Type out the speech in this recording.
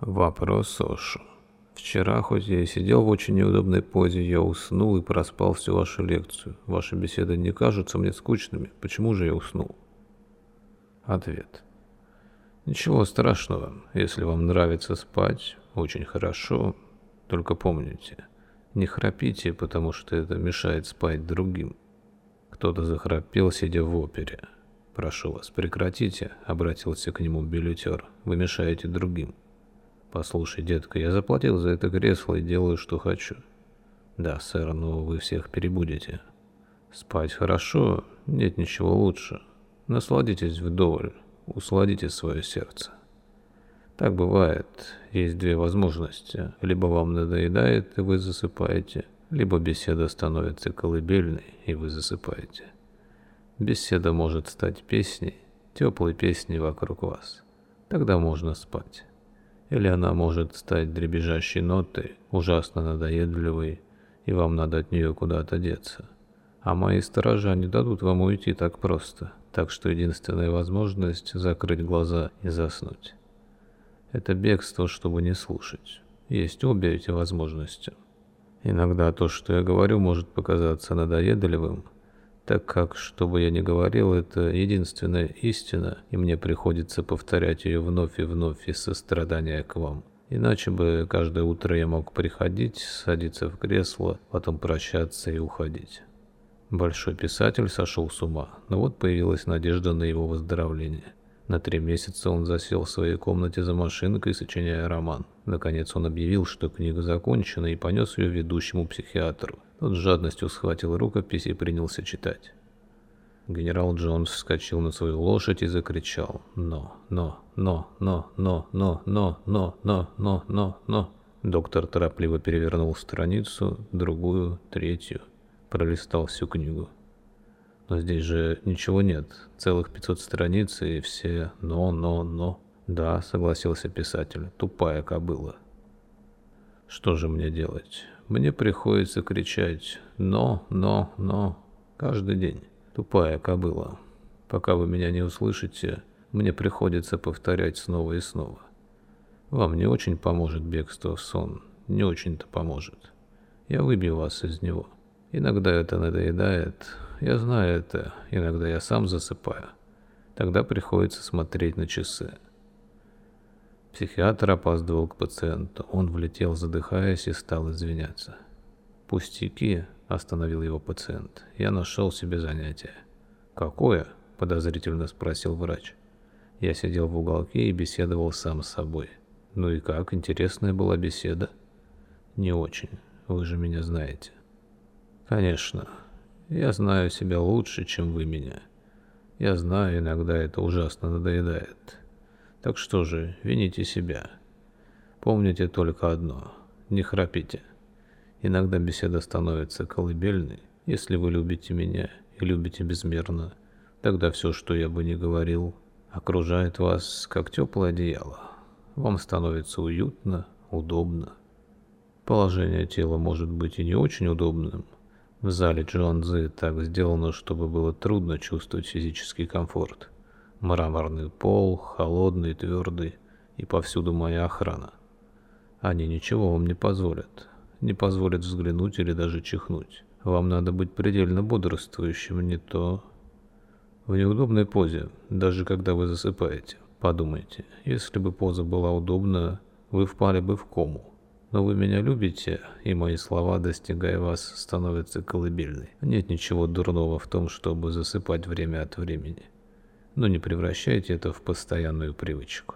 Вопрос Ошу. Вчера, хоть я и сидел в очень неудобной позе, я уснул и проспал всю вашу лекцию. Ваши беседы не кажутся мне скучными. Почему же я уснул? Ответ. Ничего страшного. Если вам нравится спать, очень хорошо. Только помните, не храпите, потому что это мешает спать другим. Кто-то захрапел, сидя в опере. «Прошу вас, прекратите», — обратился к нему билетер. «Вы мешаете другим». «Послушай, детка, я заплатил за это кресло и делаю, что хочу». «Да, сэр, но вы всех перебудете». «Спать хорошо, нет ничего лучше. Насладитесь вдоволь, усладите свое сердце». Так бывает. Есть две возможности. Либо вам надоедает, и вы засыпаете, либо беседа становится колыбельной, и вы засыпаете. Беседа может стать песней, теплой песней вокруг вас. Тогда можно спать. Или она может стать дребезжащей нотой, ужасно надоедливой, и вам надо от нее куда-то деться. А мои сторожа не дадут вам уйти так просто, так что единственная возможность — закрыть глаза и заснуть. Это бегство, чтобы не слушать. Есть обе эти возможности. Иногда то, что я говорю, может показаться надоедливым, так как, что бы я ни говорил, это единственная истина, и мне приходится повторять ее вновь и вновь из сострадания к вам. Иначе бы каждое утро я мог приходить, садиться в кресло, потом прощаться и уходить. Большой писатель сошел с ума, но вот появилась надежда на его выздоровление. На три месяца он засел в своей комнате за машинкой, сочиняя роман. Наконец он объявил, что книга закончена, и понес ее ведущему психиатру. Тот с жадностью схватил рукопись и принялся читать. Генерал Джонс вскочил на свою лошадь и закричал «Но, но, но, но, но, но, но, но, но, но, но, но». Доктор торопливо перевернул страницу, другую, третью, пролистал всю книгу. Но здесь же ничего нет. Целых 500 страниц и все «но, но, но». Да, согласился писатель, тупая кобыла. Что же мне делать? Мне приходится кричать «но, но, но» каждый день. Тупая кобыла. Пока вы меня не услышите, мне приходится повторять снова и снова. Вам не очень поможет бегство в сон, не очень-то поможет. Я выбью вас из него. Иногда это надоедает, я знаю это, иногда я сам засыпаю. Тогда приходится смотреть на часы. Психиатр опаздывал к пациенту. Он влетел, задыхаясь, и стал извиняться. «Пустяки», — остановил его пациент. «Я нашел себе занятие». «Какое?» — подозрительно спросил врач. Я сидел в уголке и беседовал сам с собой. «Ну и как? Интересная была беседа?» «Не очень. Вы же меня знаете». «Конечно. Я знаю себя лучше, чем вы меня. Я знаю, иногда это ужасно надоедает. Так что же, вините себя. Помните только одно. Не храпите. Иногда беседа становится колыбельной. Если вы любите меня и любите безмерно, тогда все, что я бы ни говорил, окружает вас, как теплое одеяло. Вам становится уютно, удобно. Положение тела может быть и не очень удобным, в зале Джонзы так сделано, чтобы было трудно чувствовать физический комфорт. Мраморный пол, холодный, твердый, и повсюду моя охрана. Они ничего вам не позволят. Не позволят взглянуть или даже чихнуть. Вам надо быть предельно бодрствующим, не то... В неудобной позе, даже когда вы засыпаете. Подумайте, если бы поза была удобна, вы впали бы в кому. Но вы меня любите, и мои слова, достигая вас, становятся колыбельной. Нет ничего дурного в том, чтобы засыпать время от времени. Но не превращайте это в постоянную привычку.